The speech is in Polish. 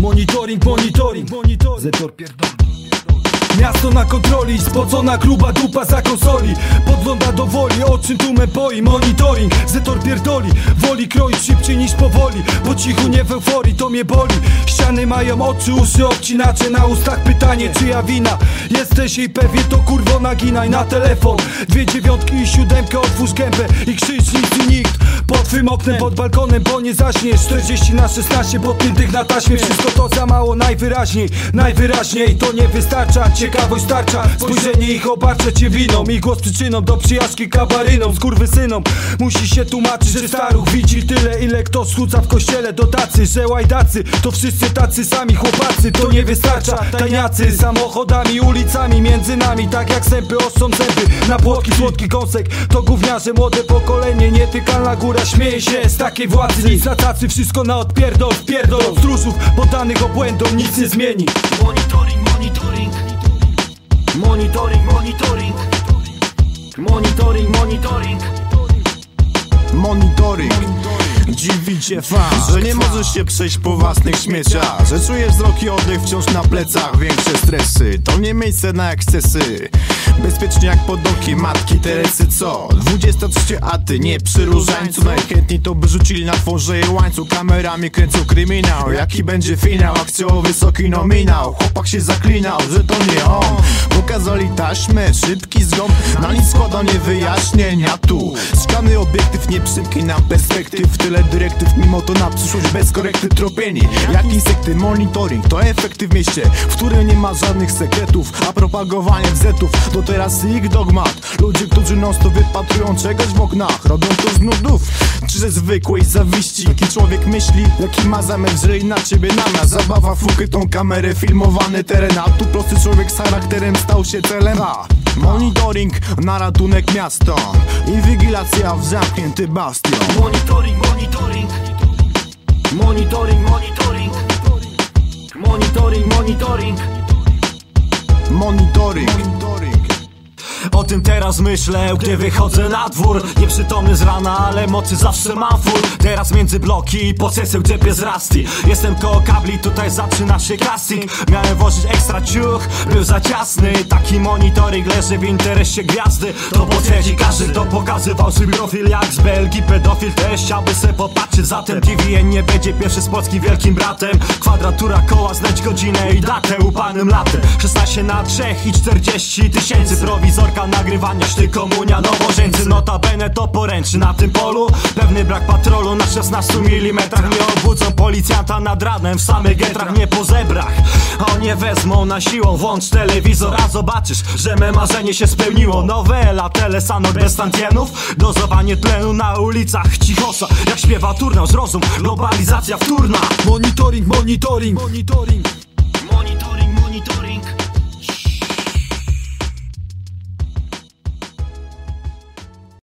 Monitoring, monitoring, monitoring Zetor pierdolny Miasto na kontroli, spocona gruba dupa za konsoli. Podgląda do woli, o czym tu me boi? Monitoring, zetor pierdoli. Woli kroić szybciej niż powoli. Po cichu nie w euforii, to mnie boli. Ściany mają oczy, uszy obcinacze. Na ustach pytanie, czyja wina? Jesteś jej pewien, to kurwo naginaj na telefon. Dwie dziewiątki i siódemkę, otwórz gębę I krzycz nic i nikt. Pod twym oknem, pod balkonem, bo nie zaśniesz. 40 na 16, podpiętych na taśmie. Wszystko to za mało, najwyraźniej Najwyraźniej to nie wystarcza Ciekawość starcza, spojrzenie ich obarcza cię winą. Ich głos przyczyną do przyjaźni kabarynom Skurwysynom. Musi się tłumaczyć, że staruch widzi tyle Ile kto schudza w kościele. Do tacy Że łajdacy to wszyscy tacy sami chłopacy. To nie wystarcza, tajniacy Samochodami, ulicami, między nami Tak jak sępy ostrzą zęby. Na płotki, słodki kąsek To gówniarze, młode pokolenie Nietykalna góra śmieje się z takiej władzy. Nic za tacy, wszystko na odpierdol Wpierdol. Od stróżów, poddanych obłędom Nic nie zmieni. Monitoring Monitoring, monitoring. Monitoring, monitoring. Monitoring. Dziwi cię fakt, że nie możesz się przejść po własnych śmieciach Że czujesz wzrok i oddech wciąż na plecach Większe stresy, to nie miejsce na ekscesy Bezpiecznie jak pod okiem matki Teresy co? 23 a ty nie przy różańcu. Najchętniej to by rzucili na tworze łańcuch. Kamerami kręcą kryminał. Jaki będzie finał? Akcjowo wysoki nominał. Chłopak się zaklinał, że to nie on. Pokazali taśmę, szybki zgon. Na nic składanie wyjaśnienia tu. Szklany obiektyw nie przymknie nam perspektyw. Tyle dyrektyw, mimo to na przyszłość bez korekty tropieni. Jak insekty, monitoring to efekty w mieście W którym nie ma żadnych sekretów A propagowanie wzetów. To teraz ich dogmat. Ludzie, którzy non stop wypatrują czegoś w oknach Robią to z nudów. Czy ze zwykłej zawiści? Jaki człowiek myśli, jaki ma zamiar, że i na ciebie namia. Zabawa fuky tą kamerę, filmowany teren A tu prosty człowiek z charakterem stał się celem. A Monitoring na ratunek miasta. Inwigilacja w zamknięty bastion. Monitoring, monitoring. Monitoring, monitoring. Monitoring, monitoring. Monitoring O tym teraz myślę, gdy wychodzę na dwór. Nieprzytomny z rana, ale mocy zawsze mam full Teraz między bloki i poceseł gdzie z Rusty. Jestem koło kabli, tutaj zaczyna się casting Miałem włożyć ekstra ciuch, był za ciasny. Taki monitoring leży w interesie gwiazdy. To potwierdzi każdy, kto pokazywał swój profil. Jak z Belgii pedofil też chciałby se popatrzeć Zatem TVN nie będzie pierwszy z polskim wielkim bratem. Kwadratura koła, znać godzinę i datę upanym latem. 16 na 3 i 40 tysięcy prowizorka nagrywania szty komunia nowożeńcy Notabene to poręczy na tym polu. Pewny brak patrolu na 16 mm Nie obudzą policjanta nad ranem W samych getrach, nie po zebrach. O nie wezmą na siłą Włącz telewizor, a zobaczysz Że me marzenie się spełniło. Nowela, telesanor bez tantienów Dozowanie tlenu na ulicach Cichosa, jak śpiewa turnał Zrozum, globalizacja wtórna. Monitoring, monitoring, monitoring Monitoring, monitoring